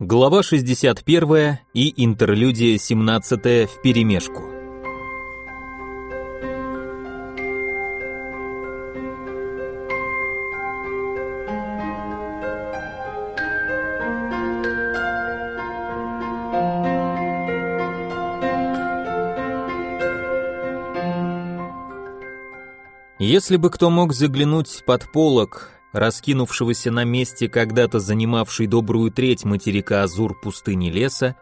Глава 61 и интерлюдия 17 вперемешку. Если бы кто мог заглянуть под полог раскинувшегося на месте когда-то занимавшей добрую треть материка Азур пустыни леса,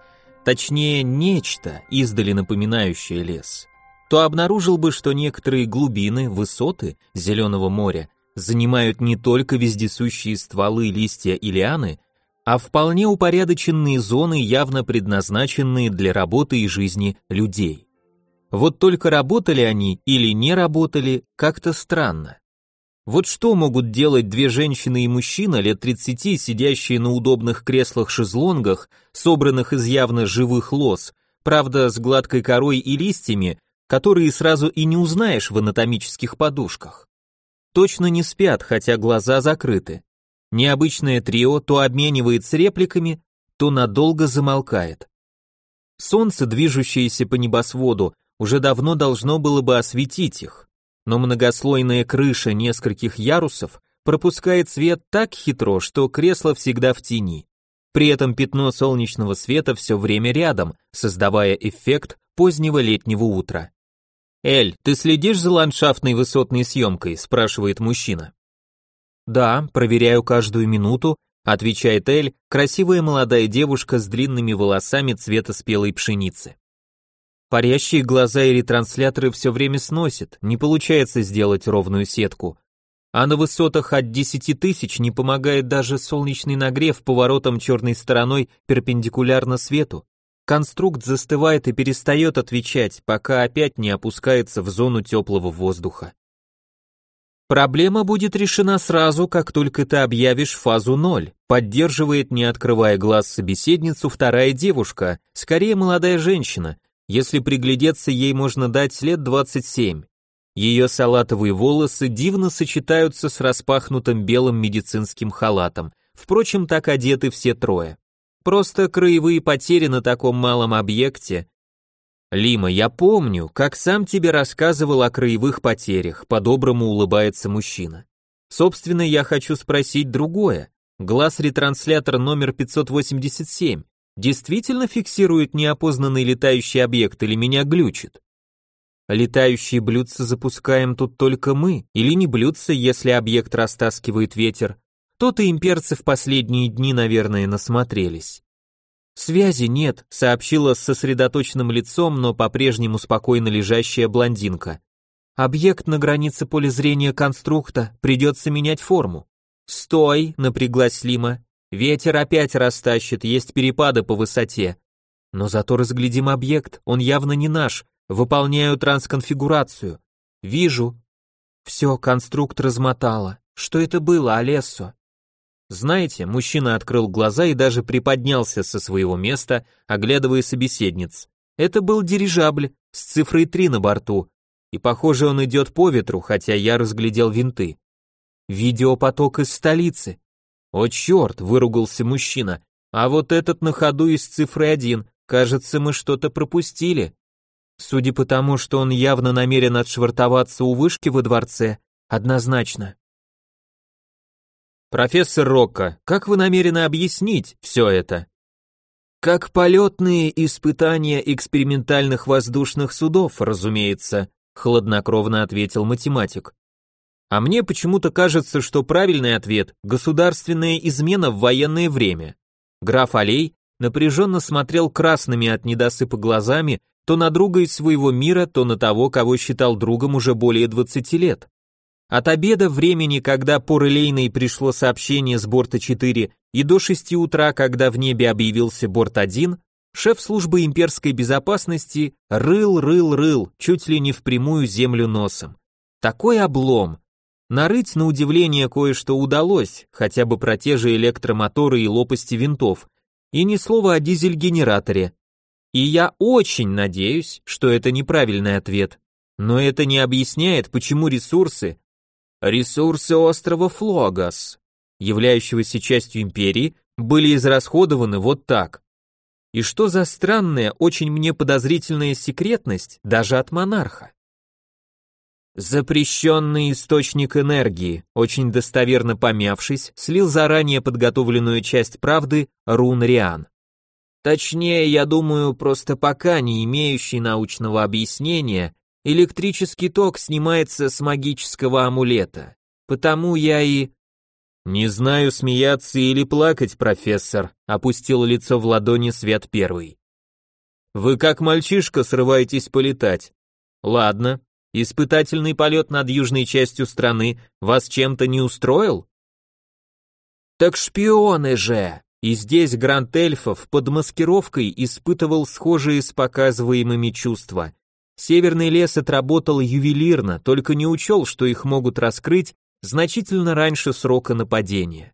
точнее нечто, издали напоминающее лес, то обнаружил бы, что некоторые глубины, высоты Зеленого моря занимают не только вездесущие стволы, листья и лианы, а вполне упорядоченные зоны, явно предназначенные для работы и жизни людей. Вот только работали они или не работали как-то странно. Вот что могут делать две женщины и мужчина лет 30, сидящие на удобных креслах-шезлонгах, собранных из явно живых лоз, правда, с гладкой корой и листьями, которые сразу и не узнаешь в анатомических подушках. Точно не спят, хотя глаза закрыты. Необычное трио то обменивается репликами, то надолго замолкает. Солнце, движущееся по небосводу, уже давно должно было бы осветить их но многослойная крыша нескольких ярусов пропускает свет так хитро, что кресло всегда в тени. При этом пятно солнечного света все время рядом, создавая эффект позднего летнего утра. «Эль, ты следишь за ландшафтной высотной съемкой?» – спрашивает мужчина. «Да, проверяю каждую минуту», – отвечает Эль, красивая молодая девушка с длинными волосами цвета спелой пшеницы. Парящие глаза и ретрансляторы все время сносят, не получается сделать ровную сетку. А на высотах от 10 тысяч не помогает даже солнечный нагрев поворотом черной стороной перпендикулярно свету. Конструкт застывает и перестает отвечать, пока опять не опускается в зону теплого воздуха. Проблема будет решена сразу, как только ты объявишь фазу 0, поддерживает, не открывая глаз собеседницу, вторая девушка, скорее молодая женщина, если приглядеться, ей можно дать лет 27. Ее салатовые волосы дивно сочетаются с распахнутым белым медицинским халатом. Впрочем, так одеты все трое. Просто краевые потери на таком малом объекте. Лима, я помню, как сам тебе рассказывал о краевых потерях, по-доброму улыбается мужчина. Собственно, я хочу спросить другое. Глаз-ретранслятор номер 587 действительно фиксирует неопознанный летающий объект или меня глючит? Летающие блюдца запускаем тут только мы, или не блюдца, если объект растаскивает ветер? То-то имперцы в последние дни, наверное, насмотрелись. Связи нет, сообщила с сосредоточенным лицом, но по-прежнему спокойно лежащая блондинка. Объект на границе поля зрения конструкта, придется менять форму. Стой, напряглась Лима. Ветер опять растащит, есть перепады по высоте. Но зато разглядим объект, он явно не наш, выполняю трансконфигурацию. Вижу. Все, конструкт размотало. Что это было, Олессо? Знаете, мужчина открыл глаза и даже приподнялся со своего места, оглядывая собеседниц. Это был дирижабль с цифрой 3 на борту, и похоже он идет по ветру, хотя я разглядел винты. Видеопоток из столицы. «О черт!» — выругался мужчина. «А вот этот на ходу из цифры один. Кажется, мы что-то пропустили». Судя по тому, что он явно намерен отшвартоваться у вышки во дворце, однозначно. «Профессор Рокко, как вы намерены объяснить все это?» «Как полетные испытания экспериментальных воздушных судов, разумеется», хладнокровно ответил математик. А мне почему-то кажется, что правильный ответ – государственная измена в военное время. Граф Алей напряженно смотрел красными от недосыпа глазами то на друга из своего мира, то на того, кого считал другом уже более 20 лет. От обеда времени, когда по релейной пришло сообщение с борта 4, и до 6 утра, когда в небе объявился борт 1, шеф службы имперской безопасности рыл, рыл, рыл, чуть ли не впрямую землю носом. Такой облом, Нарыть, на удивление, кое-что удалось, хотя бы про те же электромоторы и лопасти винтов, и ни слова о дизель-генераторе. И я очень надеюсь, что это неправильный ответ. Но это не объясняет, почему ресурсы... Ресурсы острова Флогас, являющегося частью империи, были израсходованы вот так. И что за странная, очень мне подозрительная секретность даже от монарха? Запрещенный источник энергии, очень достоверно помявшись, слил заранее подготовленную часть правды Рун Риан. Точнее, я думаю, просто пока не имеющий научного объяснения, электрический ток снимается с магического амулета. Потому я и... Не знаю, смеяться или плакать, профессор, опустил лицо в ладони Свет Первый. Вы как мальчишка срываетесь полетать. Ладно, испытательный полет над южной частью страны вас чем-то не устроил? Так шпионы же! И здесь Гранд Эльфов под маскировкой испытывал схожие с показываемыми чувства. Северный лес отработал ювелирно, только не учел, что их могут раскрыть значительно раньше срока нападения.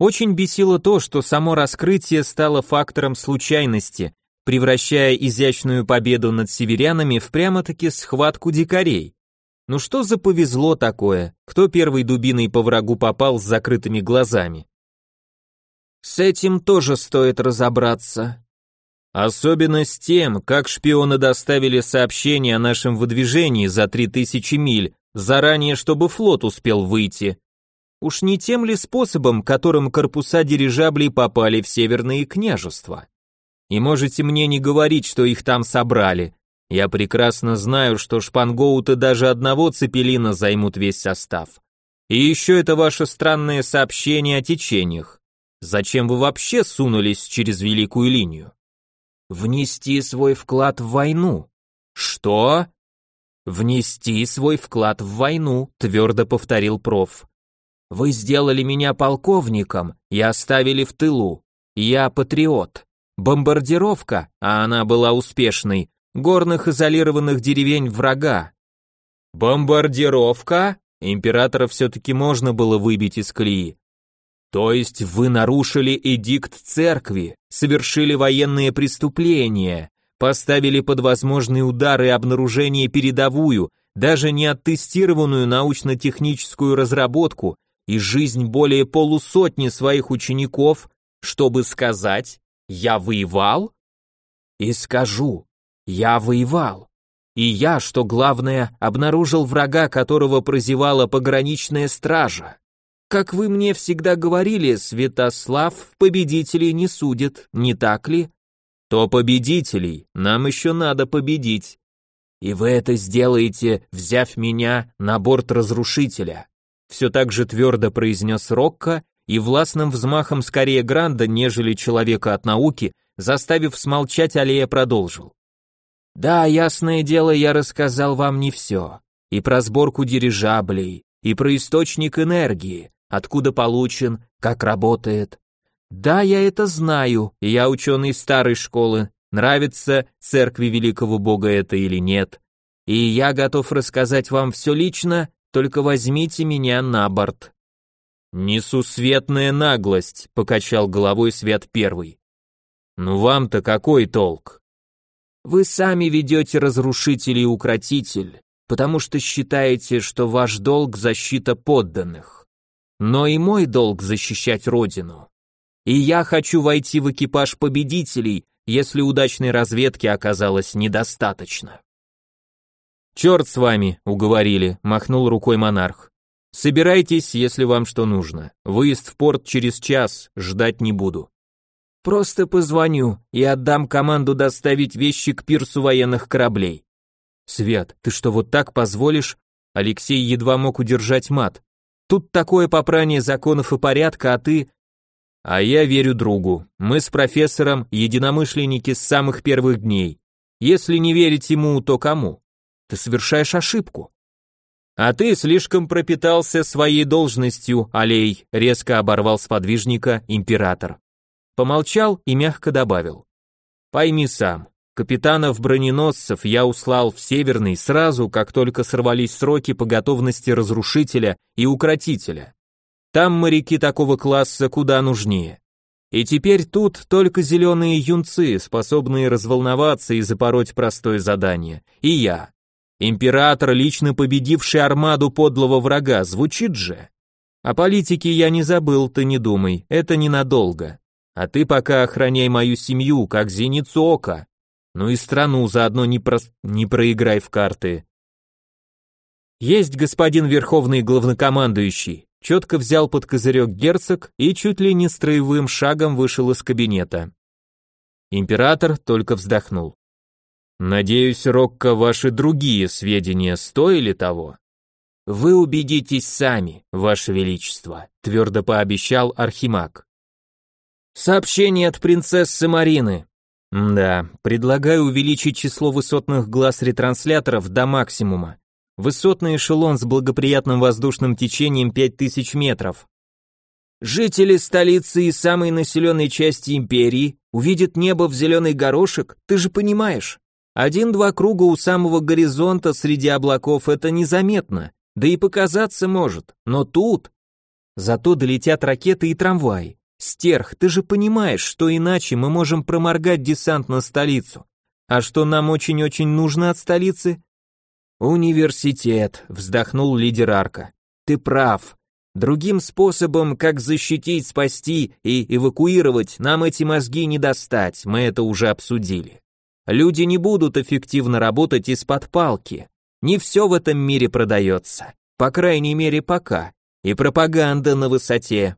Очень бесило то, что само раскрытие стало фактором случайности, превращая изящную победу над северянами в прямо-таки схватку дикарей. Ну что за повезло такое, кто первой дубиной по врагу попал с закрытыми глазами? С этим тоже стоит разобраться. Особенно с тем, как шпионы доставили сообщение о нашем выдвижении за 3000 миль, заранее, чтобы флот успел выйти. Уж не тем ли способом, которым корпуса дирижаблей попали в северные княжества? И можете мне не говорить, что их там собрали. Я прекрасно знаю, что шпангоуты даже одного цепелина займут весь состав. И еще это ваше странное сообщение о течениях. Зачем вы вообще сунулись через великую линию? Внести свой вклад в войну. Что? Внести свой вклад в войну, твердо повторил проф. Вы сделали меня полковником и оставили в тылу. Я патриот. Бомбардировка, а она была успешной, горных изолированных деревень врага. Бомбардировка? Императора все-таки можно было выбить из колеи. То есть вы нарушили эдикт церкви, совершили военные преступления, поставили под возможные удары обнаружение передовую, даже не оттестированную научно-техническую разработку и жизнь более полусотни своих учеников, чтобы сказать «я воевал»? И скажу «я воевал». И я, что главное, обнаружил врага, которого прозевала пограничная стража. Как вы мне всегда говорили, Святослав, победителей не судит, не так ли? То победителей, нам еще надо победить. И вы это сделаете, взяв меня на борт разрушителя. Все так же твердо произнес Рокко и властным взмахом скорее Гранда, нежели человека от науки, заставив смолчать, Аллея продолжил. Да, ясное дело, я рассказал вам не все. И про сборку дирижаблей, и про источник энергии, откуда получен, как работает. Да, я это знаю, я ученый старой школы, нравится церкви великого бога это или нет. И я готов рассказать вам все лично, только возьмите меня на борт. Несусветная наглость, покачал головой Свет Первый. Ну вам-то какой толк? Вы сами ведете разрушитель и укротитель, потому что считаете, что ваш долг защита подданных. Но и мой долг защищать родину. И я хочу войти в экипаж победителей, если удачной разведки оказалось недостаточно. «Черт с вами», — уговорили, — махнул рукой монарх. «Собирайтесь, если вам что нужно. Выезд в порт через час, ждать не буду». «Просто позвоню и отдам команду доставить вещи к пирсу военных кораблей». «Свет, ты что, вот так позволишь?» Алексей едва мог удержать мат. Тут такое попрание законов и порядка, а ты... А я верю другу. Мы с профессором единомышленники с самых первых дней. Если не верить ему, то кому? Ты совершаешь ошибку. А ты слишком пропитался своей должностью, Алей, резко оборвал сподвижника император. Помолчал и мягко добавил. Пойми сам, Капитанов броненосцев я услал в Северный сразу, как только сорвались сроки по готовности разрушителя и укротителя. Там моряки такого класса куда нужнее. И теперь тут только зеленые юнцы, способные разволноваться и запороть простое задание. И я. Император, лично победивший армаду подлого врага, звучит же. О политике я не забыл, ты не думай, это ненадолго. А ты пока охраняй мою семью, как зеницу ока. Ну и страну заодно не, про... не проиграй в карты. Есть господин верховный главнокомандующий. Четко взял под козырек герцог и чуть ли не строевым шагом вышел из кабинета. Император только вздохнул. Надеюсь, Рокко, ваши другие сведения стоили того? Вы убедитесь сами, ваше величество, твердо пообещал Архимаг. Сообщение от принцессы Марины. Да, предлагаю увеличить число высотных глаз ретрансляторов до максимума. Высотный эшелон с благоприятным воздушным течением 5000 метров. Жители столицы и самой населенной части империи увидят небо в зеленый горошек, ты же понимаешь. Один-два круга у самого горизонта среди облаков это незаметно, да и показаться может, но тут... Зато долетят ракеты и трамваи. Стерх, ты же понимаешь, что иначе мы можем проморгать десант на столицу. А что нам очень-очень нужно от столицы? Университет, вздохнул лидер Арка. Ты прав. Другим способом, как защитить, спасти и эвакуировать, нам эти мозги не достать, мы это уже обсудили. Люди не будут эффективно работать из-под палки. Не все в этом мире продается, по крайней мере пока, и пропаганда на высоте.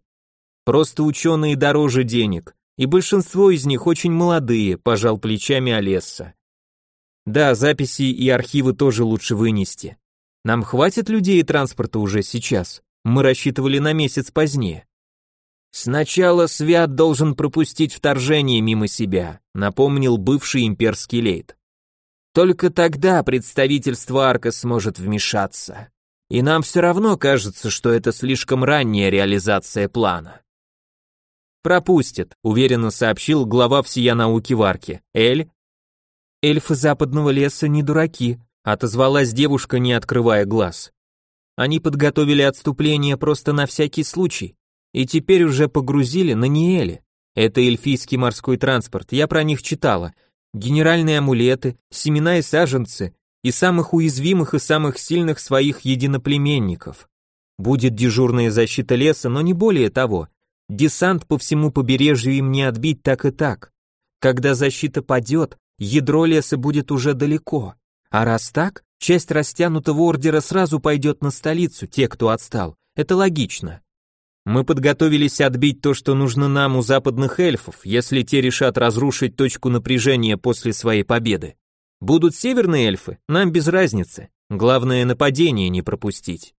Просто ученые дороже денег, и большинство из них очень молодые, пожал плечами Олесса. Да, записи и архивы тоже лучше вынести. Нам хватит людей и транспорта уже сейчас. Мы рассчитывали на месяц позднее. Сначала Свят должен пропустить вторжение мимо себя, напомнил бывший имперский лейт. Только тогда представительство Арка сможет вмешаться. И нам все равно кажется, что это слишком ранняя реализация плана. Пропустит, уверенно сообщил глава всея науки в Арке. Эль? Эльфы западного леса не дураки, отозвалась девушка, не открывая глаз. Они подготовили отступление просто на всякий случай и теперь уже погрузили на Ниэле. Это эльфийский морской транспорт, я про них читала. Генеральные амулеты, семена и саженцы, и самых уязвимых и самых сильных своих единоплеменников. Будет дежурная защита леса, но не более того. Десант по всему побережью им не отбить так и так. Когда защита падет, ядро леса будет уже далеко. А раз так, часть растянутого ордера сразу пойдет на столицу, те, кто отстал. Это логично. Мы подготовились отбить то, что нужно нам у западных эльфов, если те решат разрушить точку напряжения после своей победы. Будут северные эльфы, нам без разницы. Главное нападение не пропустить.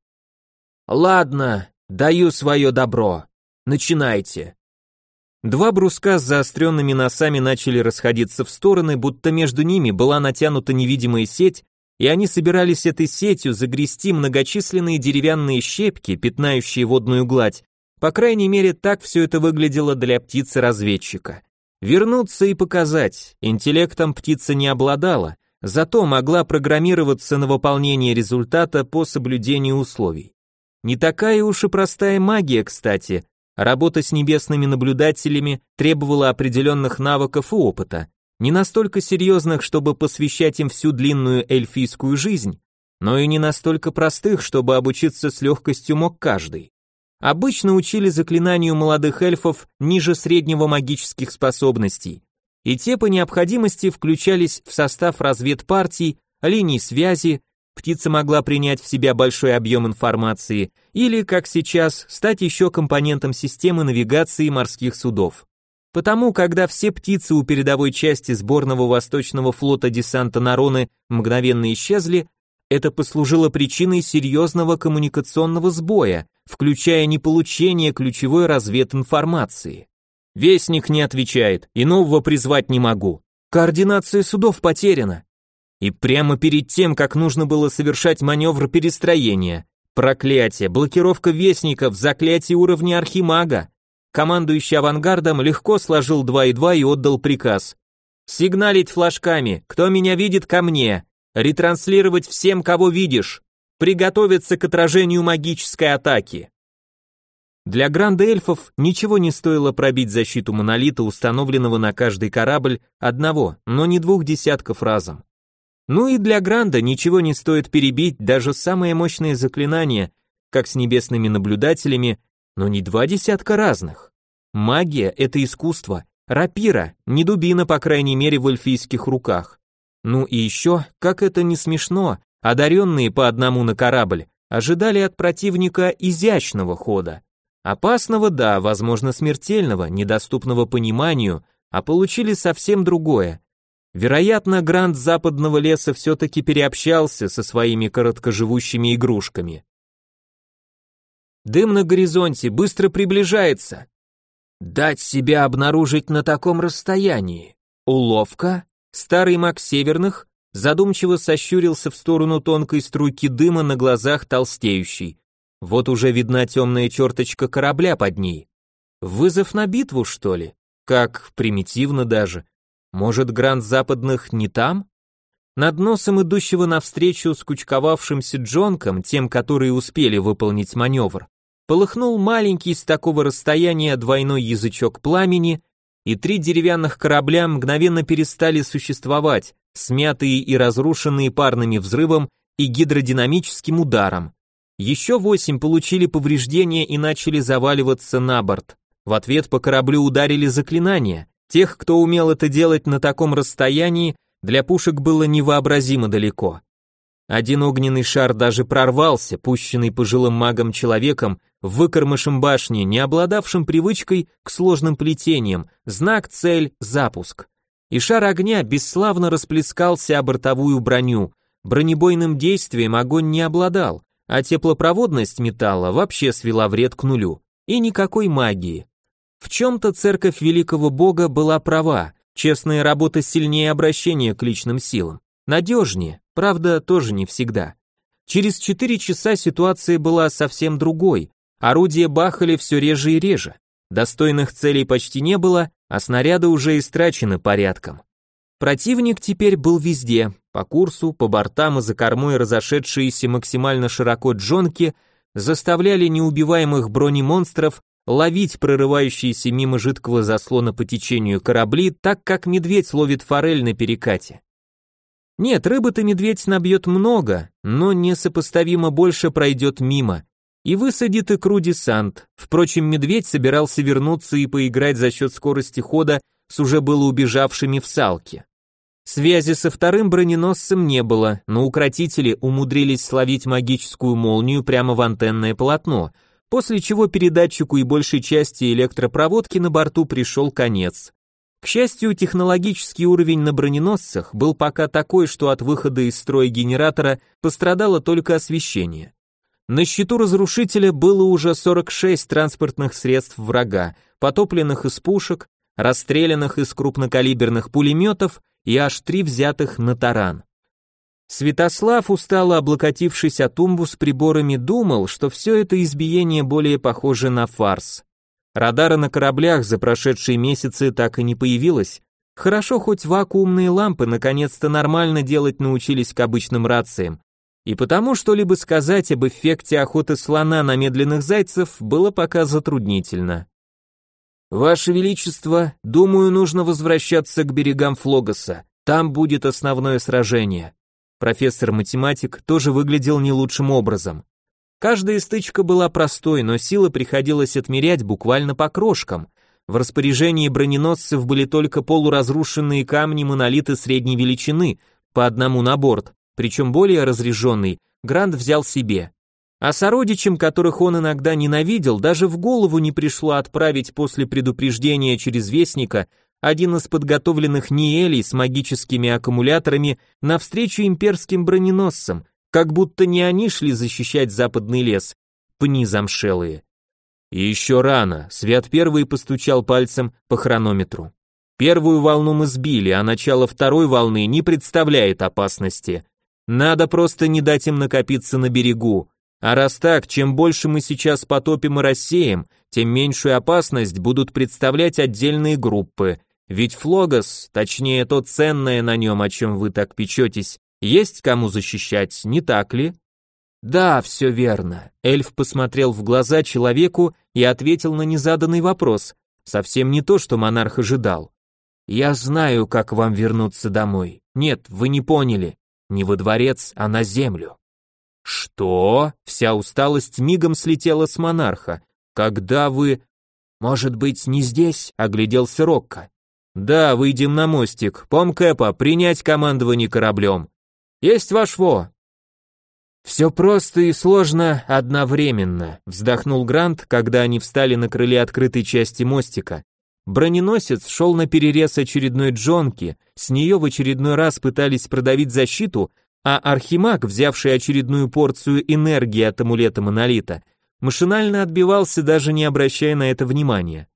Ладно, даю свое добро. Начинайте. Два бруска с заостренными носами начали расходиться в стороны, будто между ними была натянута невидимая сеть, и они собирались этой сетью загрести многочисленные деревянные щепки, пятнающие водную гладь, по крайней мере, так все это выглядело для птицы-разведчика. Вернуться и показать, интеллектом птица не обладала, зато могла программироваться на выполнение результата по соблюдению условий. Не такая уж и простая магия, кстати. Работа с небесными наблюдателями требовала определенных навыков и опыта, не настолько серьезных, чтобы посвящать им всю длинную эльфийскую жизнь, но и не настолько простых, чтобы обучиться с легкостью мог каждый обычно учили заклинанию молодых эльфов ниже среднего магических способностей, и те по необходимости включались в состав разведпартий, линий связи, птица могла принять в себя большой объем информации или, как сейчас, стать еще компонентом системы навигации морских судов. Потому, когда все птицы у передовой части сборного Восточного флота десанта Нароны мгновенно исчезли, это послужило причиной серьезного коммуникационного сбоя, включая неполучение ключевой развединформации. Вестник не отвечает, и нового призвать не могу. Координация судов потеряна. И прямо перед тем, как нужно было совершать маневр перестроения, проклятие, блокировка вестников, заклятие уровня архимага. Командующий авангардом легко сложил 2 и 2 и отдал приказ. Сигналить флажками, кто меня видит ко мне, ретранслировать всем, кого видишь, приготовиться к отражению магической атаки. Для гранд-эльфов ничего не стоило пробить защиту монолита, установленного на каждый корабль, одного, но не двух десятков разом. Ну и для Гранда ничего не стоит перебить даже самые мощные заклинания, как с небесными наблюдателями, но не два десятка разных. Магия — это искусство. Рапира, не дубина, по крайней мере, в эльфийских руках. Ну и еще, как это не смешно, одаренные по одному на корабль ожидали от противника изящного хода. Опасного, да, возможно, смертельного, недоступного пониманию, а получили совсем другое. Вероятно, Грант западного леса все-таки переобщался со своими короткоживущими игрушками. Дым на горизонте быстро приближается. Дать себя обнаружить на таком расстоянии. Уловка? Старый маг Северных задумчиво сощурился в сторону тонкой струйки дыма на глазах толстеющей. Вот уже видна темная черточка корабля под ней. Вызов на битву, что ли? Как примитивно даже. Может, Гранд Западных не там? Над носом идущего навстречу скучковавшимся джонкам, тем, которые успели выполнить маневр, полыхнул маленький с такого расстояния двойной язычок пламени, и три деревянных корабля мгновенно перестали существовать, смятые и разрушенные парными взрывом и гидродинамическим ударом. Еще восемь получили повреждения и начали заваливаться на борт. В ответ по кораблю ударили заклинания, Тех, кто умел это делать на таком расстоянии, для пушек было невообразимо далеко. Один огненный шар даже прорвался, пущенный пожилым магом человеком, выкормышем башни, не обладавшим привычкой к сложным плетениям, знак, цель, запуск. И шар огня бесславно расплескался о бортовую броню, бронебойным действием огонь не обладал, а теплопроводность металла вообще свела вред к нулю. И никакой магии. В чем-то церковь великого бога была права, честная работа сильнее обращения к личным силам. Надежнее, правда, тоже не всегда. Через четыре часа ситуация была совсем другой, орудия бахали все реже и реже, достойных целей почти не было, а снаряды уже истрачены порядком. Противник теперь был везде, по курсу, по бортам и за кормой разошедшиеся максимально широко джонки заставляли неубиваемых бронемонстров ловить прорывающиеся мимо жидкого заслона по течению корабли, так как медведь ловит форель на перекате. Нет, рыбы-то медведь набьет много, но несопоставимо больше пройдет мимо. И высадит икру десант. Впрочем, медведь собирался вернуться и поиграть за счет скорости хода с уже было убежавшими в салке. Связи со вторым броненосцем не было, но укротители умудрились словить магическую молнию прямо в антенное полотно – после чего передатчику и большей части электропроводки на борту пришел конец. К счастью, технологический уровень на броненосцах был пока такой, что от выхода из строя генератора пострадало только освещение. На счету разрушителя было уже 46 транспортных средств врага, потопленных из пушек, расстрелянных из крупнокалиберных пулеметов и аж три взятых на таран. Святослав, устало облокотившись о тумбу с приборами, думал, что все это избиение более похоже на фарс. Радара на кораблях за прошедшие месяцы так и не появилось. Хорошо, хоть вакуумные лампы наконец-то нормально делать научились к обычным рациям. И потому что-либо сказать об эффекте охоты слона на медленных зайцев было пока затруднительно. «Ваше Величество, думаю, нужно возвращаться к берегам Флогоса. Там будет основное сражение. Профессор-математик тоже выглядел не лучшим образом. Каждая стычка была простой, но силы приходилось отмерять буквально по крошкам. В распоряжении броненосцев были только полуразрушенные камни монолиты средней величины, по одному на борт, причем более разряженный, Грант взял себе. А сородичам, которых он иногда ненавидел, даже в голову не пришло отправить после предупреждения через Вестника один из подготовленных Ниэлей с магическими аккумуляторами навстречу имперским броненосцам, как будто не они шли защищать западный лес, пни замшелые. И еще рано, Свят Первый постучал пальцем по хронометру. Первую волну мы сбили, а начало второй волны не представляет опасности. Надо просто не дать им накопиться на берегу. А раз так, чем больше мы сейчас потопим и рассеем, тем меньшую опасность будут представлять отдельные группы. Ведь Флогос, точнее то ценное на нем, о чем вы так печетесь, есть кому защищать, не так ли? Да, все верно. Эльф посмотрел в глаза человеку и ответил на незаданный вопрос. Совсем не то, что монарх ожидал. Я знаю, как вам вернуться домой. Нет, вы не поняли. Не во дворец, а на землю. Что? Вся усталость мигом слетела с монарха. Когда вы... Может быть, не здесь? Огляделся Рокко. Да, выйдем на мостик. Пом Кэпа, принять командование кораблем. Есть ваш во. Все просто и сложно одновременно, вздохнул Грант, когда они встали на крыле открытой части мостика. Броненосец шел на перерез очередной джонки, с нее в очередной раз пытались продавить защиту, а Архимаг, взявший очередную порцию энергии от амулета Монолита, машинально отбивался, даже не обращая на это внимания.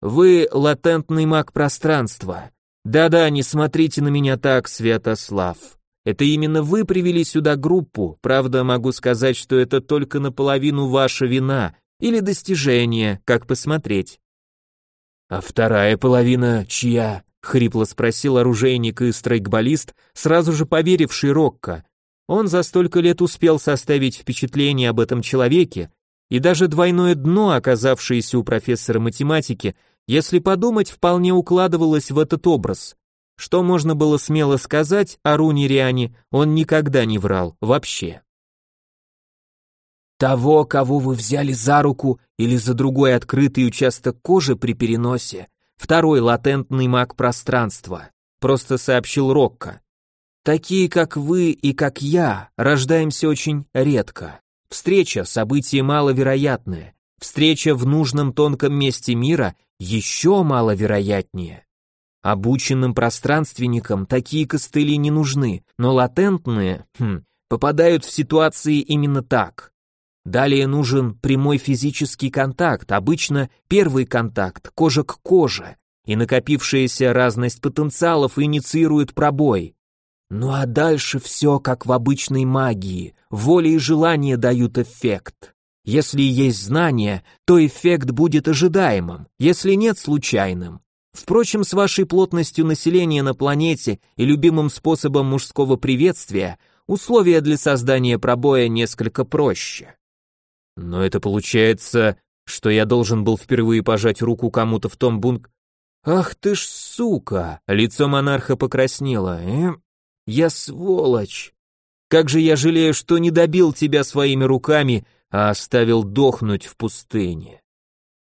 «Вы латентный маг пространства. Да-да, не смотрите на меня так, Святослав. Это именно вы привели сюда группу, правда, могу сказать, что это только наполовину ваша вина или достижение, как посмотреть». «А вторая половина чья?» — хрипло спросил оружейник и страйкболист, сразу же поверивший Рокко. Он за столько лет успел составить впечатление об этом человеке, и даже двойное дно, оказавшееся у профессора математики, если подумать, вполне укладывалось в этот образ. Что можно было смело сказать о Руни Риане, он никогда не врал, вообще. Того, кого вы взяли за руку или за другой открытый участок кожи при переносе, второй латентный маг пространства, просто сообщил Рокко. Такие, как вы и как я, рождаемся очень редко. Встреча – событие маловероятное. Встреча в нужном тонком месте мира еще маловероятнее. Обученным пространственникам такие костыли не нужны, но латентные хм, попадают в ситуации именно так. Далее нужен прямой физический контакт, обычно первый контакт, кожа к коже, и накопившаяся разность потенциалов инициирует пробой. Ну а дальше все как в обычной магии, воля и желание дают эффект. Если есть знание, то эффект будет ожидаемым, если нет случайным. Впрочем, с вашей плотностью населения на планете и любимым способом мужского приветствия, условия для создания пробоя несколько проще. Но это получается, что я должен был впервые пожать руку кому-то в том бунк... Ах ты ж сука! Лицо монарха покраснело. Э? Я сволочь! Как же я жалею, что не добил тебя своими руками, а оставил дохнуть в пустыне.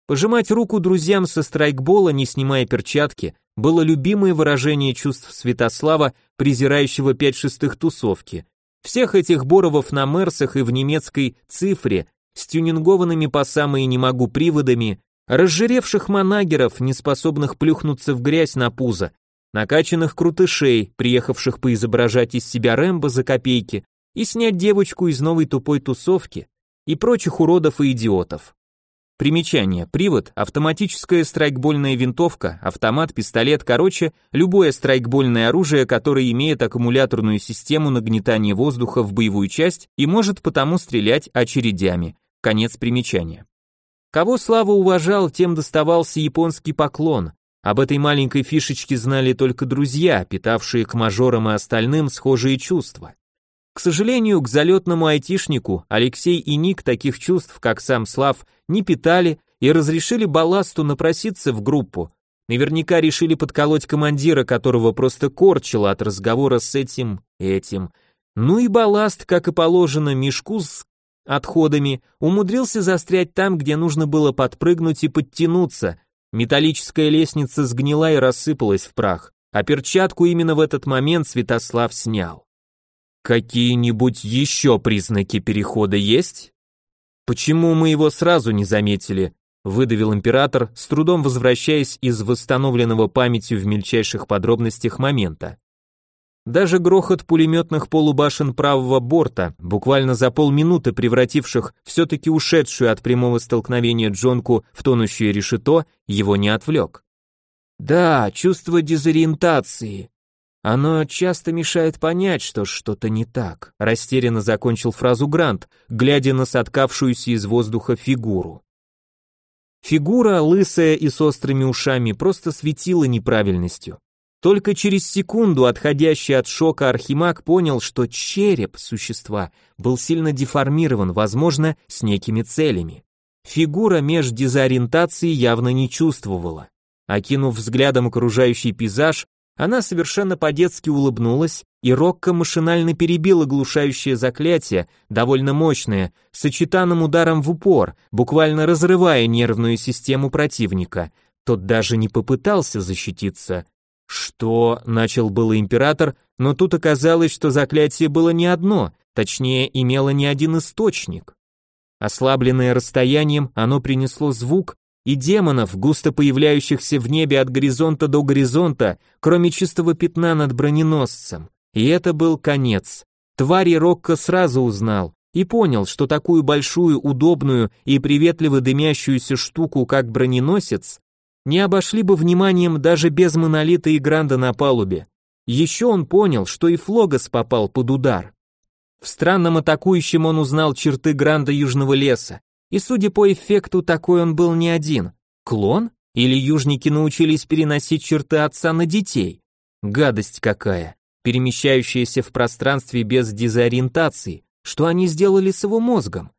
Пожимать руку друзьям со страйкбола, не снимая перчатки, было любимое выражение чувств Святослава, презирающего пять шестых тусовки. Всех этих боровов на Мерсах и в немецкой цифре с тюнингованными по самые не могу приводами, разжиревших манагеров, не способных плюхнуться в грязь на пузо, накачанных крутышей, приехавших поизображать из себя Рэмбо за копейки и снять девочку из новой тупой тусовки, и прочих уродов и идиотов. Примечание. Привод, автоматическая страйкбольная винтовка, автомат, пистолет, короче, любое страйкбольное оружие, которое имеет аккумуляторную систему нагнетания воздуха в боевую часть и может потому стрелять очередями. Конец примечания. Кого Слава уважал, тем доставался японский поклон. Об этой маленькой фишечке знали только друзья, питавшие к мажорам и остальным схожие чувства. К сожалению, к залетному айтишнику Алексей и Ник таких чувств, как сам Слав, не питали и разрешили балласту напроситься в группу. Наверняка решили подколоть командира, которого просто корчило от разговора с этим, этим. Ну и балласт, как и положено, мешку с отходами, умудрился застрять там, где нужно было подпрыгнуть и подтянуться. Металлическая лестница сгнила и рассыпалась в прах, а перчатку именно в этот момент Святослав снял. Какие-нибудь еще признаки перехода есть? Почему мы его сразу не заметили? выдавил император, с трудом возвращаясь из восстановленного памятью в мельчайших подробностях момента. Даже грохот пулеметных полубашен правого борта, буквально за полминуты превративших все-таки ушедшую от прямого столкновения Джонку в тонущее решето, его не отвлек. Да, чувство дезориентации. Оно часто мешает понять, что что-то не так. Растерянно закончил фразу Грант, глядя на соткавшуюся из воздуха фигуру. Фигура, лысая и с острыми ушами, просто светила неправильностью. Только через секунду отходящий от шока Архимаг понял, что череп существа был сильно деформирован, возможно, с некими целями. Фигура меж дезориентации явно не чувствовала. Окинув взглядом окружающий пейзаж, Она совершенно по-детски улыбнулась, и Рокко машинально перебил оглушающее заклятие, довольно мощное, сочетанным ударом в упор, буквально разрывая нервную систему противника. Тот даже не попытался защититься. Что, начал было император, но тут оказалось, что заклятие было не одно, точнее, имело не один источник. Ослабленное расстоянием, оно принесло звук, и демонов, густо появляющихся в небе от горизонта до горизонта, кроме чистого пятна над броненосцем. И это был конец. Твари Рокко сразу узнал и понял, что такую большую, удобную и приветливо дымящуюся штуку, как броненосец, не обошли бы вниманием даже без монолита и гранда на палубе. Еще он понял, что и Флогос попал под удар. В странном атакующем он узнал черты гранда Южного леса, и судя по эффекту, такой он был не один. Клон? Или южники научились переносить черты отца на детей? Гадость какая, перемещающаяся в пространстве без дезориентации. Что они сделали с его мозгом?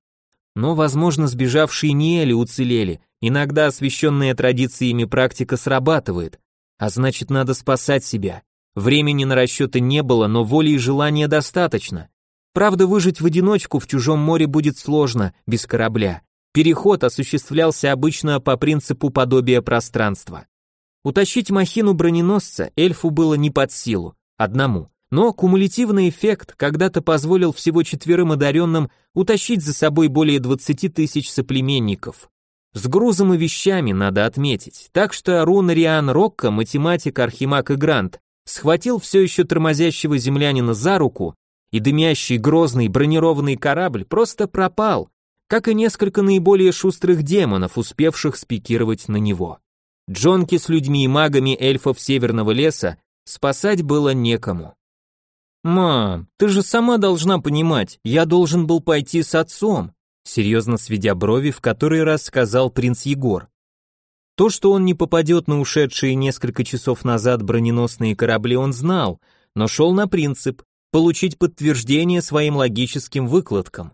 Но, возможно, сбежавшие Ниэли уцелели. Иногда освященная традициями практика срабатывает. А значит, надо спасать себя. Времени на расчеты не было, но воли и желания достаточно. Правда, выжить в одиночку в чужом море будет сложно, без корабля. Переход осуществлялся обычно по принципу подобия пространства. Утащить махину броненосца эльфу было не под силу, одному. Но кумулятивный эффект когда-то позволил всего четверым одаренным утащить за собой более 20 тысяч соплеменников. С грузом и вещами надо отметить. Так что Рунариан Рокко, математик, архимаг и грант, схватил все еще тормозящего землянина за руку и дымящий грозный бронированный корабль просто пропал, как и несколько наиболее шустрых демонов, успевших спикировать на него. Джонки с людьми и магами эльфов Северного леса спасать было некому. «Мам, ты же сама должна понимать, я должен был пойти с отцом», серьезно сведя брови, в который раз сказал принц Егор. То, что он не попадет на ушедшие несколько часов назад броненосные корабли, он знал, но шел на принцип, получить подтверждение своим логическим выкладкам.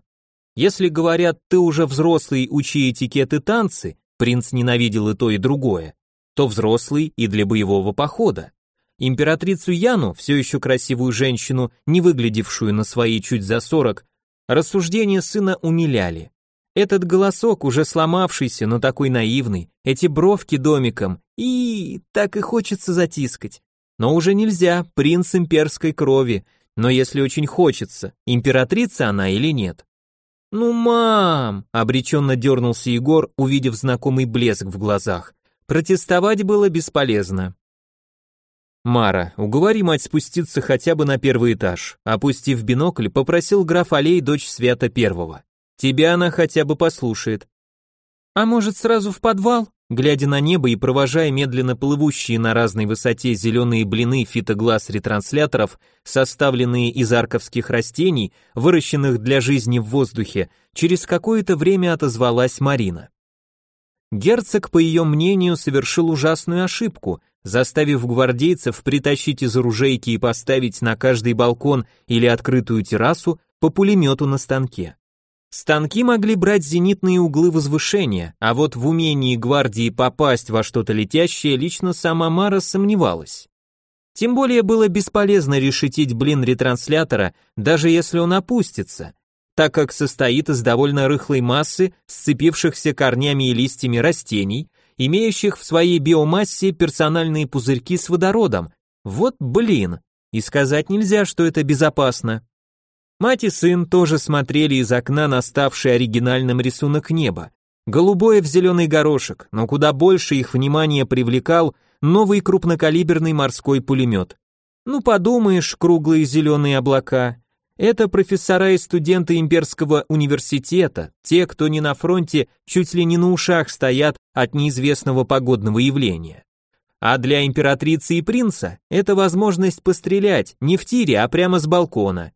Если говорят, ты уже взрослый, учи этикет и танцы, принц ненавидел и то, и другое, то взрослый и для боевого похода. Императрицу Яну, все еще красивую женщину, не выглядевшую на свои чуть за сорок, рассуждения сына умиляли. Этот голосок, уже сломавшийся, но такой наивный, эти бровки домиком, и так и хочется затискать. Но уже нельзя, принц имперской крови, но если очень хочется, императрица она или нет. «Ну, мам!» — обреченно дернулся Егор, увидев знакомый блеск в глазах. Протестовать было бесполезно. «Мара, уговори мать спуститься хотя бы на первый этаж», опустив бинокль, попросил граф Алей дочь Свята Первого. «Тебя она хотя бы послушает». «А может, сразу в подвал?» Глядя на небо и провожая медленно плывущие на разной высоте зеленые блины фитоглаз ретрансляторов, составленные из арковских растений, выращенных для жизни в воздухе, через какое-то время отозвалась Марина. Герцог, по ее мнению, совершил ужасную ошибку, заставив гвардейцев притащить из оружейки и поставить на каждый балкон или открытую террасу по пулемету на станке. Станки могли брать зенитные углы возвышения, а вот в умении гвардии попасть во что-то летящее лично сама Мара сомневалась. Тем более было бесполезно решетить блин ретранслятора, даже если он опустится, так как состоит из довольно рыхлой массы, сцепившихся корнями и листьями растений, имеющих в своей биомассе персональные пузырьки с водородом. Вот блин, и сказать нельзя, что это безопасно. Мать и сын тоже смотрели из окна на ставший оригинальным рисунок неба. Голубое в зеленый горошек, но куда больше их внимание привлекал новый крупнокалиберный морской пулемет. Ну подумаешь, круглые зеленые облака. Это профессора и студенты имперского университета, те, кто не на фронте, чуть ли не на ушах стоят от неизвестного погодного явления. А для императрицы и принца это возможность пострелять не в тире, а прямо с балкона.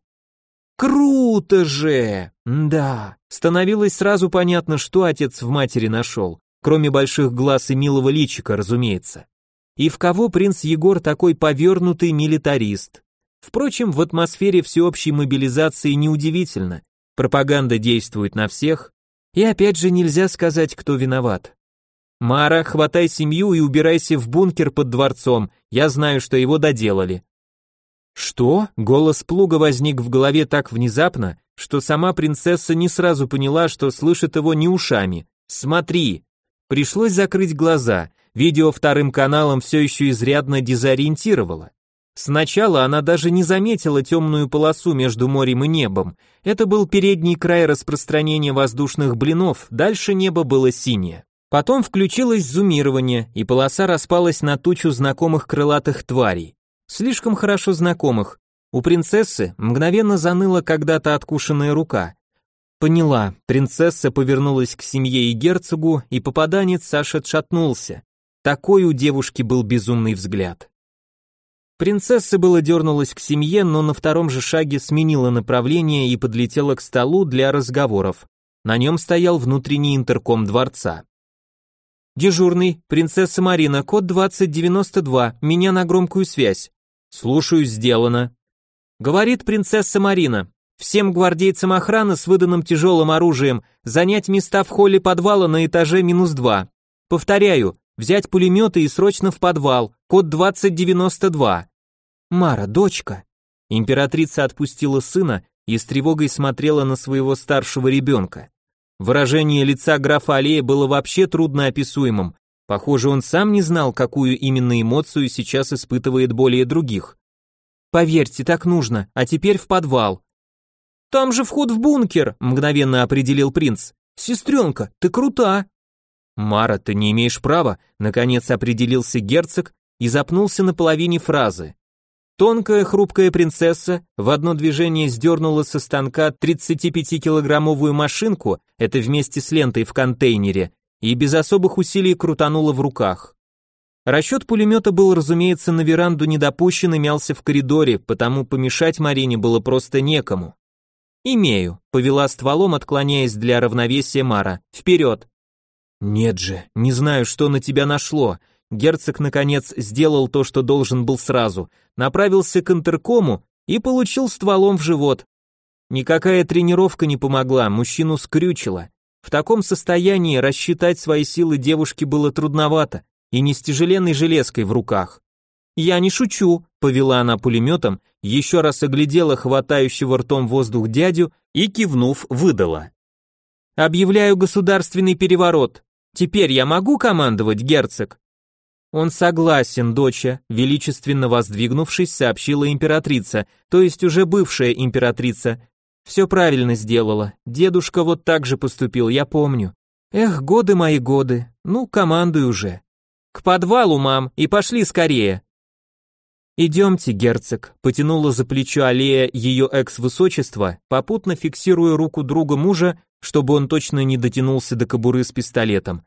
Круто же! Да, становилось сразу понятно, что отец в матери нашел, кроме больших глаз и милого личика, разумеется. И в кого принц Егор такой повернутый милитарист? Впрочем, в атмосфере всеобщей мобилизации неудивительно. Пропаганда действует на всех, и опять же нельзя сказать, кто виноват. Мара, хватай семью и убирайся в бункер под дворцом. Я знаю, что его доделали. Что? Голос плуга возник в голове так внезапно, что сама принцесса не сразу поняла, что слышит его не ушами. Смотри. Пришлось закрыть глаза. Видео вторым каналом все еще изрядно дезориентировало. Сначала она даже не заметила темную полосу между морем и небом. Это был передний край распространения воздушных блинов, дальше небо было синее. Потом включилось зумирование, и полоса распалась на тучу знакомых крылатых тварей. Слишком хорошо знакомых. У принцессы мгновенно заныла когда-то откушенная рука. Поняла, принцесса повернулась к семье и герцогу, и попаданец Саша отшатнулся. Такой у девушки был безумный взгляд. Принцесса было дернулась к семье, но на втором же шаге сменила направление и подлетела к столу для разговоров. На нем стоял внутренний интерком дворца. «Дежурный, принцесса Марина, код 2092, меня на громкую связь». «Слушаюсь, сделано». Говорит принцесса Марина. Всем гвардейцам охраны с выданным тяжелым оружием занять места в холле подвала на этаже минус два. Повторяю, взять пулеметы и срочно в подвал, код 2092. Мара, дочка. Императрица отпустила сына и с тревогой смотрела на своего старшего ребенка. Выражение лица графа Аллея было вообще трудноописуемым. Похоже, он сам не знал, какую именно эмоцию сейчас испытывает более других. Поверьте, так нужно, а теперь в подвал. Там же вход в бункер, мгновенно определил принц. Сестренка, ты крута. Мара, ты не имеешь права, наконец определился герцог и запнулся на половине фразы. Тонкая хрупкая принцесса в одно движение сдернула со станка 35-килограммовую машинку, это вместе с лентой в контейнере, и без особых усилий крутанула в руках. Расчет пулемета был, разумеется, на веранду не допущен и мялся в коридоре, потому помешать Марине было просто некому. «Имею», — повела стволом, отклоняясь для равновесия Мара. «Вперед!» «Нет же, не знаю, что на тебя нашло», Герцог, наконец, сделал то, что должен был сразу, направился к интеркому и получил стволом в живот. Никакая тренировка не помогла, мужчину скрючило. В таком состоянии рассчитать свои силы девушке было трудновато, и не с тяжеленной железкой в руках. «Я не шучу», — повела она пулеметом, еще раз оглядела хватающего ртом воздух дядю и, кивнув, выдала. «Объявляю государственный переворот. Теперь я могу командовать, герцог?» Он согласен, доча, величественно воздвигнувшись, сообщила императрица, то есть уже бывшая императрица. Все правильно сделала. Дедушка вот так же поступил, я помню. Эх, годы мои годы. Ну, командуй уже. К подвалу, мам, и пошли скорее. Идемте, герцог, потянула за плечо аллея ее экс-высочество, попутно фиксируя руку друга мужа, чтобы он точно не дотянулся до кобуры с пистолетом.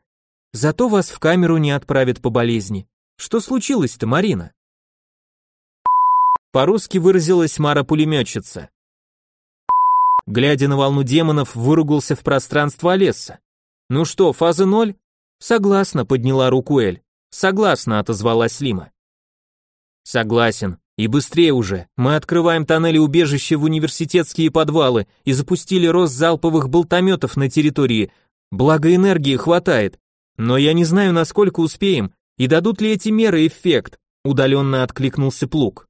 Зато вас в камеру не отправят по болезни. Что случилось-то, Марина? По-русски выразилась Мара-пулеметчица. Глядя на волну демонов, выругался в пространство Олесса. «Ну что, фаза ноль?» «Согласна», — подняла руку Эль. «Согласна», — отозвалась Лима. «Согласен. И быстрее уже. Мы открываем тоннели убежища в университетские подвалы и запустили рост залповых болтометов на территории. Благо энергии хватает. Но я не знаю, насколько успеем, и дадут ли эти меры эффект, удаленно откликнулся Плуг.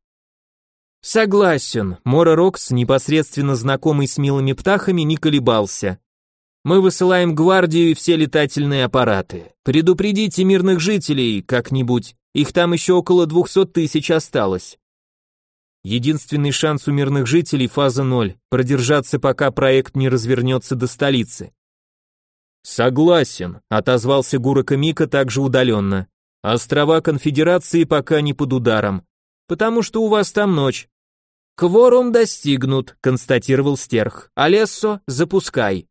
Согласен, Мора Рокс, непосредственно знакомый с милыми птахами, не колебался. Мы высылаем гвардию и все летательные аппараты. Предупредите мирных жителей как-нибудь, их там еще около двухсот тысяч осталось. Единственный шанс у мирных жителей фаза ноль, продержаться пока проект не развернется до столицы. Согласен, отозвался Гурака Мика также удаленно. Острова Конфедерации пока не под ударом, потому что у вас там ночь. Кворум достигнут, констатировал Стерх. Алессо, запускай.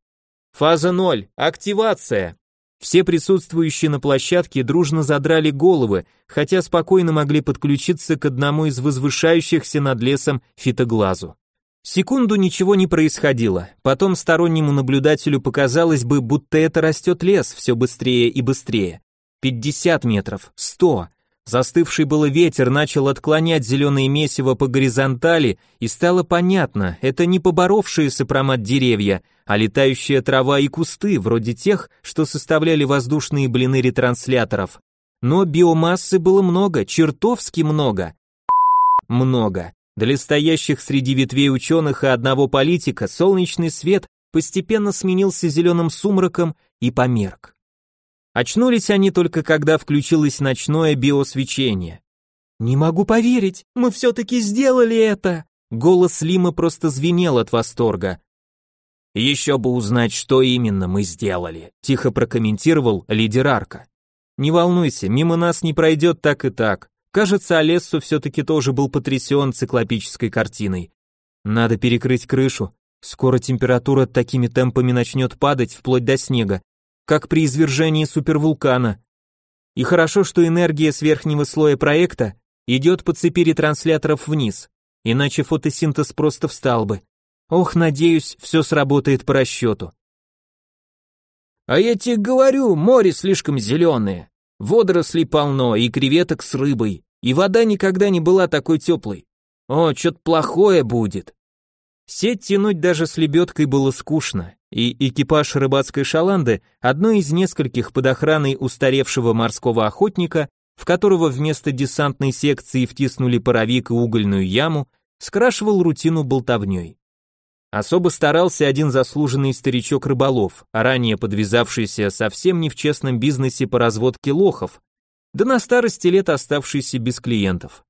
Фаза ноль. Активация. Все присутствующие на площадке дружно задрали головы, хотя спокойно могли подключиться к одному из возвышающихся над лесом фитоглазу. Секунду ничего не происходило, потом стороннему наблюдателю показалось бы, будто это растет лес все быстрее и быстрее. 50 метров, 100. Застывший было ветер начал отклонять зеленое месиво по горизонтали, и стало понятно, это не поборовшиеся промат деревья, а летающая трава и кусты, вроде тех, что составляли воздушные блины ретрансляторов. Но биомассы было много, чертовски много. Много. Для стоящих среди ветвей ученых и одного политика солнечный свет постепенно сменился зеленым сумраком и померк. Очнулись они только когда включилось ночное биосвечение. «Не могу поверить, мы все-таки сделали это!» Голос Лима просто звенел от восторга. «Еще бы узнать, что именно мы сделали», тихо прокомментировал лидер Арка. «Не волнуйся, мимо нас не пройдет так и так. Кажется, Олессу все-таки тоже был потрясен циклопической картиной. Надо перекрыть крышу. Скоро температура такими темпами начнет падать вплоть до снега как при извержении супервулкана. И хорошо, что энергия с верхнего слоя проекта идет по цепи ретрансляторов вниз, иначе фотосинтез просто встал бы. Ох, надеюсь, все сработает по расчету. А я тебе говорю, море слишком зеленое. Водорослей полно, и креветок с рыбой, и вода никогда не была такой теплой. О, что-то плохое будет. Сеть тянуть даже с лебедкой было скучно, и экипаж рыбацкой шаланды, одной из нескольких под охраной устаревшего морского охотника, в которого вместо десантной секции втиснули паровик и угольную яму, скрашивал рутину болтовней. Особо старался один заслуженный старичок-рыболов, ранее подвязавшийся совсем не в честном бизнесе по разводке лохов, да на старости лет оставшийся без клиентов.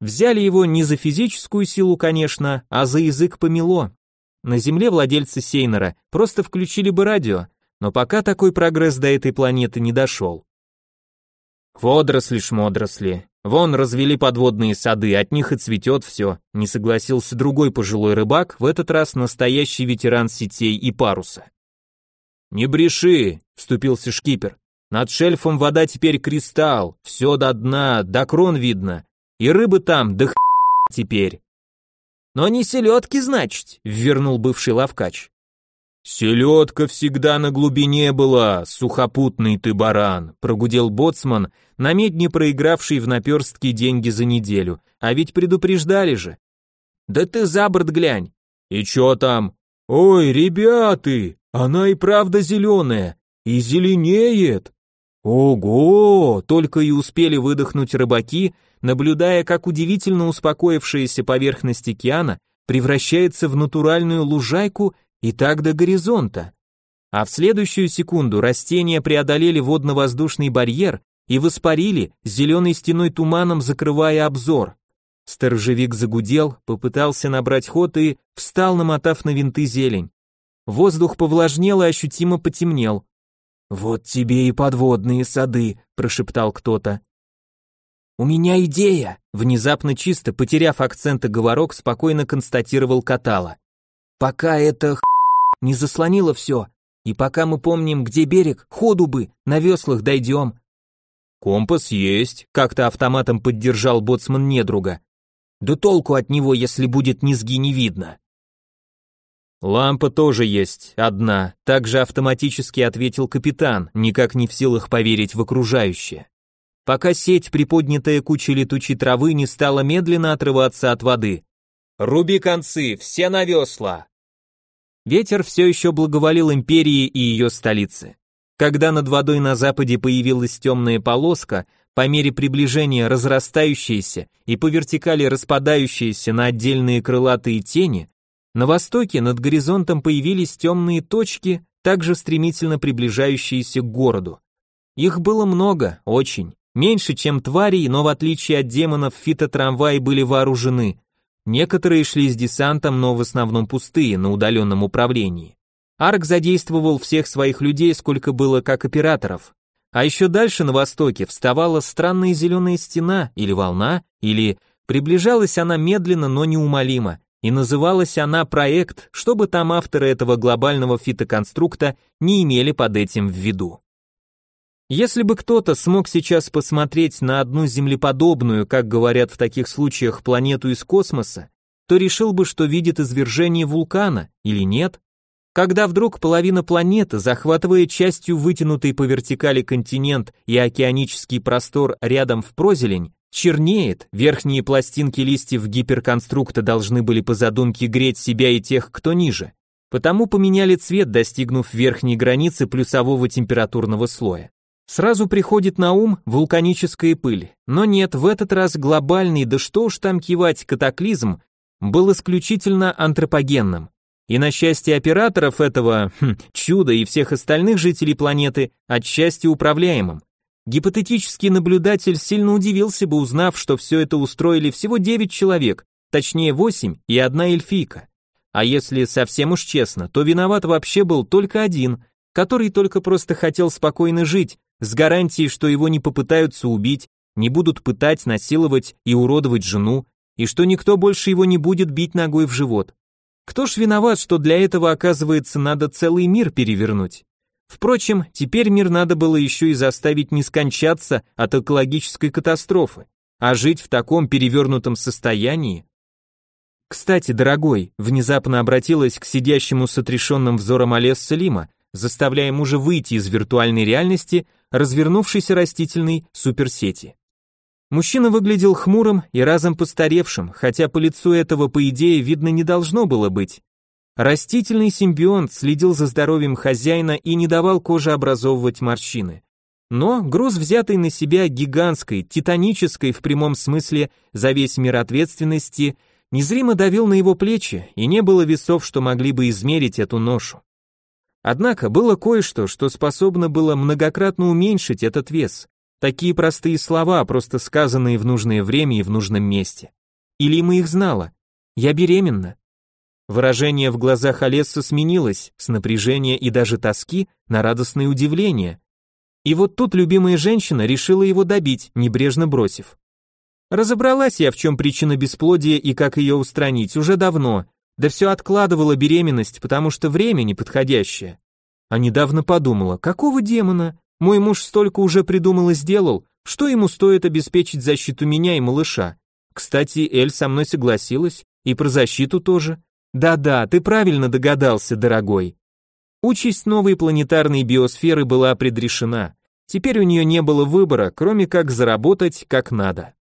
Взяли его не за физическую силу, конечно, а за язык помело. На Земле владельцы Сейнера просто включили бы радио, но пока такой прогресс до этой планеты не дошел. Водоросли-шмодросли. Вон развели подводные сады, от них и цветет все, не согласился другой пожилой рыбак, в этот раз настоящий ветеран сетей и паруса. «Не бреши», — вступился шкипер. «Над шельфом вода теперь кристалл, все до дна, до крон видно. И рыбы там, да х... теперь. Но не селедки, значит, вернул бывший лавкач. Селедка всегда на глубине была, сухопутный ты баран, прогудел боцман, на медне проигравший в наперстке деньги за неделю, а ведь предупреждали же. Да ты за борт глянь. И чё там? Ой, ребята, она и правда зеленая, и зеленеет. Ого, только и успели выдохнуть рыбаки, наблюдая, как удивительно успокоившаяся поверхность океана превращается в натуральную лужайку и так до горизонта. А в следующую секунду растения преодолели водно-воздушный барьер и воспарили, зеленой стеной туманом закрывая обзор. Сторожевик загудел, попытался набрать ход и встал, намотав на винты зелень. Воздух повлажнел и ощутимо потемнел. «Вот тебе и подводные сады», — прошептал кто-то. «У меня идея!» Внезапно чисто, потеряв акцент и говорок, спокойно констатировал Катала. «Пока это х... не заслонило все, и пока мы помним, где берег, ходу бы, на веслах дойдем». «Компас есть», — как-то автоматом поддержал боцман недруга. «Да толку от него, если будет низги не видно». «Лампа тоже есть, одна», — также автоматически ответил капитан, никак не в силах поверить в окружающее пока сеть, приподнятая кучей летучей травы, не стала медленно отрываться от воды. «Руби концы, все на весла!» Ветер все еще благоволил империи и ее столице. Когда над водой на западе появилась темная полоска, по мере приближения разрастающаяся и по вертикали распадающаяся на отдельные крылатые тени, на востоке над горизонтом появились темные точки, также стремительно приближающиеся к городу. Их было много, очень. Меньше, чем тварей, но в отличие от демонов, фитотрамваи были вооружены. Некоторые шли с десантом, но в основном пустые, на удаленном управлении. Арк задействовал всех своих людей, сколько было как операторов. А еще дальше на востоке вставала странная зеленая стена или волна, или приближалась она медленно, но неумолимо, и называлась она проект, чтобы там авторы этого глобального фитоконструкта не имели под этим в виду. Если бы кто-то смог сейчас посмотреть на одну землеподобную, как говорят в таких случаях, планету из космоса, то решил бы, что видит извержение вулкана, или нет? когда вдруг половина планеты, захватывая частью вытянутый по вертикали континент и океанический простор рядом в прозелень, чернеет, верхние пластинки листьев гиперконструкта должны были по задумке греть себя и тех, кто ниже. Потому поменяли цвет, достигнув верхней границы плюсового температурного слоя. Сразу приходит на ум вулканическая пыль, но нет, в этот раз глобальный, да что уж там кивать, катаклизм был исключительно антропогенным. И на счастье операторов этого хм, чуда и всех остальных жителей планеты отчасти управляемым. Гипотетический наблюдатель сильно удивился бы, узнав, что все это устроили всего 9 человек, точнее 8 и одна эльфийка. А если совсем уж честно, то виноват вообще был только один, который только просто хотел спокойно жить, с гарантией, что его не попытаются убить, не будут пытать, насиловать и уродовать жену, и что никто больше его не будет бить ногой в живот. Кто ж виноват, что для этого, оказывается, надо целый мир перевернуть? Впрочем, теперь мир надо было еще и заставить не скончаться от экологической катастрофы, а жить в таком перевернутом состоянии. Кстати, дорогой, внезапно обратилась к сидящему с отрешенным взором Олес Салима, заставляя мужа выйти из виртуальной реальности, развернувшейся растительной суперсети. Мужчина выглядел хмурым и разом постаревшим, хотя по лицу этого, по идее, видно не должно было быть. Растительный симбионт следил за здоровьем хозяина и не давал коже образовывать морщины. Но груз, взятый на себя гигантской, титанической в прямом смысле за весь мир ответственности, незримо давил на его плечи, и не было весов, что могли бы измерить эту ношу. Однако было кое-что, что способно было многократно уменьшить этот вес. Такие простые слова, просто сказанные в нужное время и в нужном месте. Или мы их знала? Я беременна. Выражение в глазах Олесса сменилось с напряжения и даже тоски на радостное удивление. И вот тут любимая женщина решила его добить, небрежно бросив. Разобралась я, в чем причина бесплодия и как ее устранить, уже давно, да все откладывала беременность, потому что время неподходящее. А недавно подумала, какого демона? Мой муж столько уже придумал и сделал, что ему стоит обеспечить защиту меня и малыша. Кстати, Эль со мной согласилась, и про защиту тоже. Да-да, ты правильно догадался, дорогой. Участь новой планетарной биосферы была предрешена. Теперь у нее не было выбора, кроме как заработать как надо.